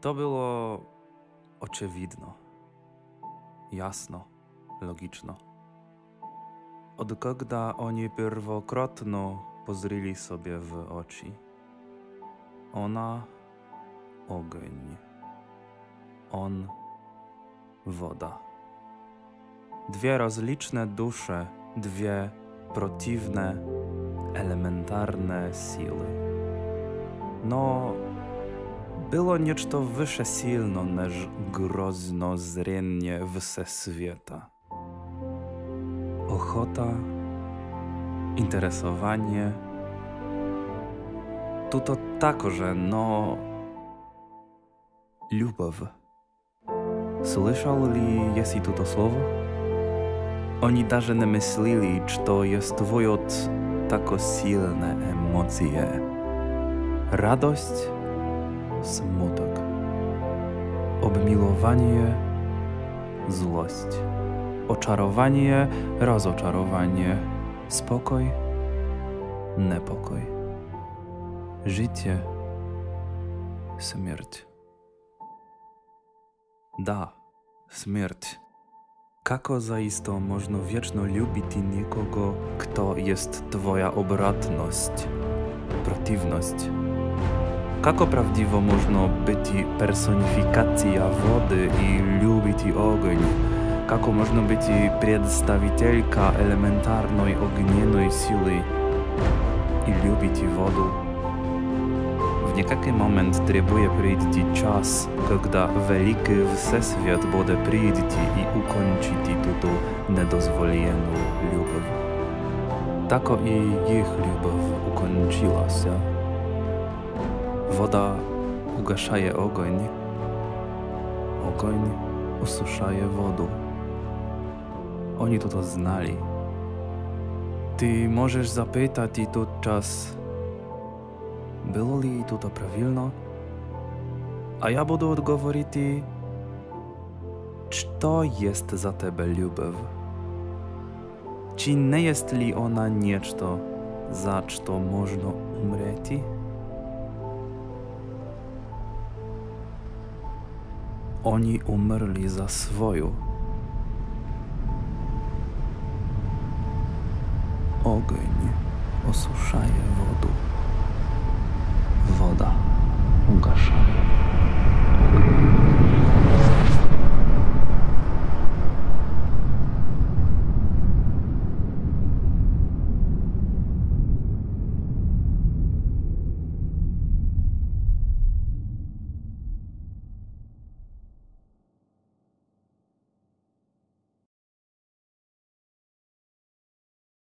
To było oczywidno, jasno, logiczno. Od когда oni pierwokrotno pozryli sobie w oczy. Ona ogień, on woda. Dwie rozliczne dusze, dwie protivne, elementarne siły. No, było niečto wyższe silno niż grozno zrenie wszechświata. Ochota, interesowanie. Tu to takoże, no... Любов. Слышал ли если тут слово? Oni даже не myśleli, czy to jest wojot tako silne emocje. Radość, Smutek. Obmilowanie, złość. Oczarowanie, rozoczarowanie. Spokój, niepokój. Życie, śmierć. Da, śmierć. Kako zaisto można wieczno lubić nikogo, kto jest twoja obratność, przeciwność? Kako prawdziwo można być personifikacja wody i lubić ogień? Kako można być przedstawicielka elementarnej ognionej siły i lubić wodę? W niekaki moment trebuje прийти час, когда великий всесвіт буде прийти і укончити туту недозволену любов. Тако і їх любов укончилася. Woda ugaszaje ogoń, ogoń ususzaje wodę. Oni to to znali. Ty możesz zapytać i czas, było li to to prawilno? A ja budu odgovorić, czy to jest za tebe ljubaw? Czy nie jest li ona niečto, za co można umrzeć? Oni umrli za swoją. Ogień osuszaje wodę.